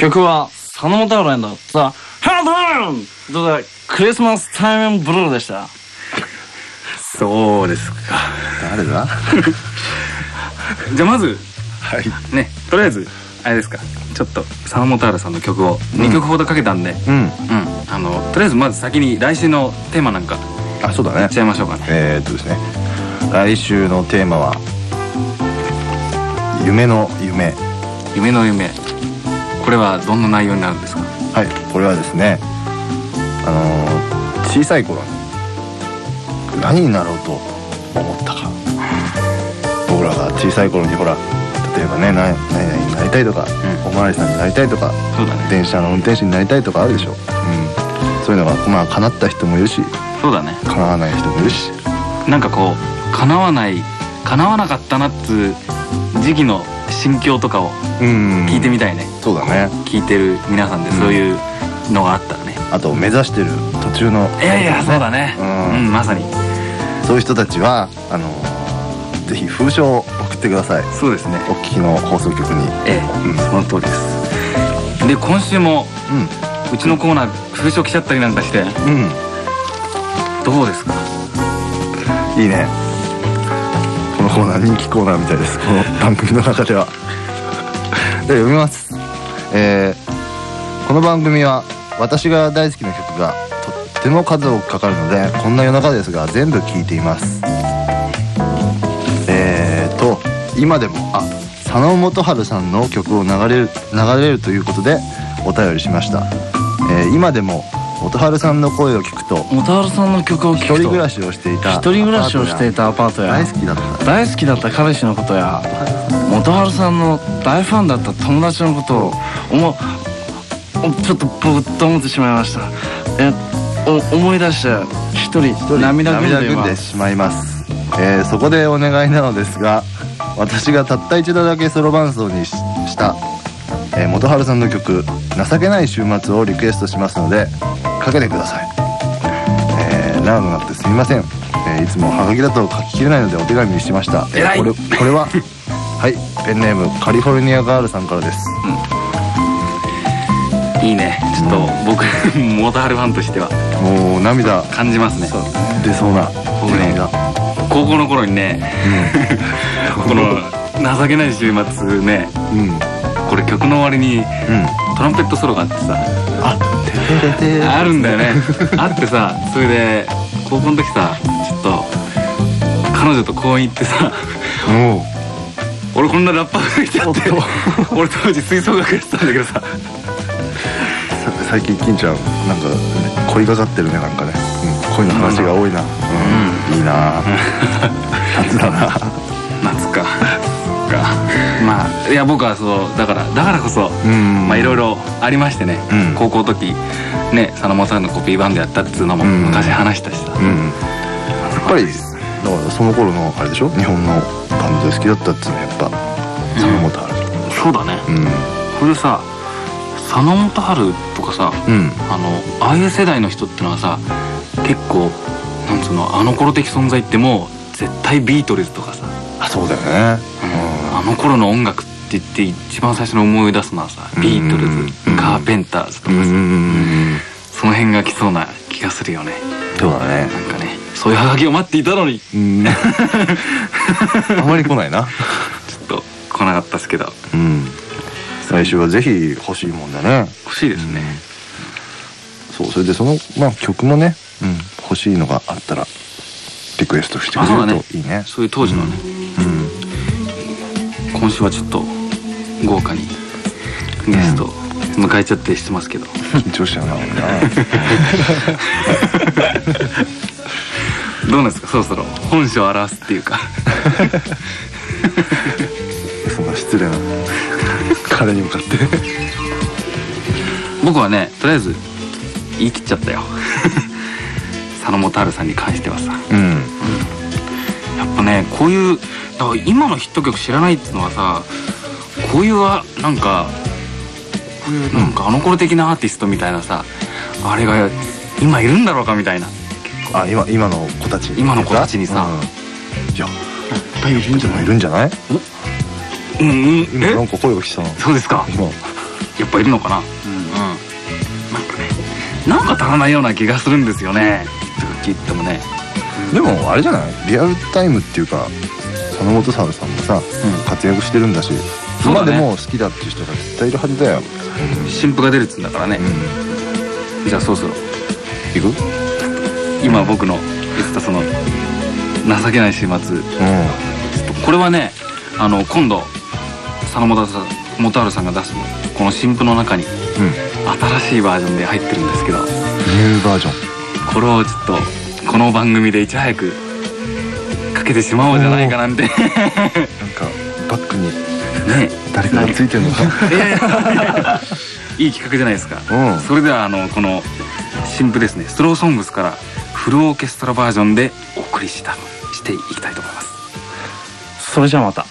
曲は佐野元春のザ・ハンドラン！とでクリスマスタイムブルーでした？そうですか。誰だ？じゃあまずはい。ねとりあえずあれですか。ちょっと佐野元春さんの曲を2曲ほどかけたんでうん。うん、あのとりあえずまず先に来週のテーマなんかあそうだね。いっちゃいましょうかね。えー、っとですね。来週のテーマは夢の夢。夢の夢これはどんな内容になるんですか？はいこれはですねあのー小さい頃に何になろうと思ったか。僕らが小さい頃にほら例えばねな何々になりたいとか、おまわりさんになりたいとかそうだね。電車の運転手になりたいとかあるでしょ、うん、そういうのがまあ叶った人もいるしそうだね。叶わない人もいるし。なんかこう叶わない叶わなかったなっつう時期の心境とかをうん。聞いてみたいね、そうだね。聞いてる皆さんでそういうのがあったらね、あと目指してる途中の。いやいやそうだね。うん。うん、まさに。そういう人たちはあのぜひ封書を送ってください。そうですね。お聞きの放送局に。ええ、うん。その通りです。で今週もうちのコーナー封書来ちゃったりなんかして。うん。どうですか？うんいいねコーナー人気コーナーみたいです。この番組の中では。で読みます。えーこの番組は私が大好きな曲がとっても数多くかかるのでこんな夜中ですが全部聴いています。えーと今でもあ佐野元春さんの曲を流れる流れるということでお便りしました、えー今でも元春さんの声を聞くと元春さんの曲を聴くと一人暮らしをしていた一人暮らしをしていたアパートや大好きだった。大好きだった彼氏のことや元春さんの大ファンだった友達のことを思おちょっとぼーっと思ってしまいました。えお思い出して一人一人涙ぐんでしまいます、えーそこでお願いなのですが私がたった一度だけソロ伴奏にしした、えー元春さんの曲「情けない週末」をリクエストしますのでかけてください、えー長くなってすみません、えーいつもハガキだと書ききれないのでお手紙にしました。えーこれこれは はいペンネームカリフォルニアガールさんからです。いいね。ちょっと僕 元春ファンとしては。もう涙感じますね。出そうな僕ね涙。高校の頃にね この情けない週末ねうんうんこれ曲の終わりにうん。トランペットソロがあってさ。あてあるんだよね。あってさそれで高校の時さちょっと彼女と公園行ってさもう。俺こんなラッパーがいちゃって俺当時吹奏楽やってたんだけどさ。さ最近金ちゃんなんか恋がかってるねなんかね、うん、恋の話が多いな。うん、いいな。夏だないや僕はそうだからだからこそうん。まあいろいろありましてね、うん。高校の時ね佐野元さんのコピーバンドやったっつうのもうん。昔話したしさ、うん。やっぱりだからその頃のあれでしょ？日本のバンドで好きだったっつうのはやっぱ佐野元春。そうだね。うん。これさ佐野元春とかさうん。あのああいう世代の人ってのはさ結構なんつうのあの頃的存在ってもう絶対ビートルズとかさ、あそうだよね。あの頃の音楽って言って一番最初に思い出すのはさビートルズ、うん。カーペンターズとかさ、その辺が来そうな気がするよね。そうだね。なんかねそういうハガキを待っていたのに。あまり来ないな。ょっと来なかったですけど。うん。来週はぜひ欲しいもんだね。欲しいですね、そうそれでその、まあ、曲もね、うん、欲しいのがあったらリクエストしてくれるといいね。そういう当時のね、うん。今週はちょっと豪華にゲスト迎えちゃってしてますけど、緊張しちゃうな どうなんですかそろそろ本性を表すっていうか。そんな失礼な彼に向かって。僕はねとりあえず言い切っちゃったよ。佐野元春さんに関してはさ。うん。やっぱねこういう今のヒット曲知らないっていうのはさこういうあなんかこういうなんかあの頃的なアーティストみたいなさあれが今いるんだろうかみたいな。あ今今の子たち？に今の子たちにさ。うん。いやいっぱいいるんじゃない？いるんじゃない？うんうん。え？今なんか声が来たなそうですか。今いやぱいるのかな？うん、なんかねなんか足らないような気がするんですよね。とか聞いてもね。でもあれじゃない？リアルタイムっていうか佐野元春さんもさ、活躍してるんだしそうだね。今でも好きだっていう人が絶対いるはずだよ。新譜が出るっつうんだからね。う、ん。じゃあそろそろ。行く？今僕の言ってたその情けない週末。ちょっうとこれはねあの今度佐野元春元春さんが出すこの新譜の中にんうん新しいバージョンで入ってるんですけど。ニューバージョンこれをちょっとこの番組でいち早くかけてしまおうじゃないかなんて。なんかバックにね。誰かがついてるのか。いやい企画じゃないですか、うん。それではあのこの新譜ですね「スローソングス」からフルオーケストラバージョンでお送りしたしていきたいと思います。それじゃあまた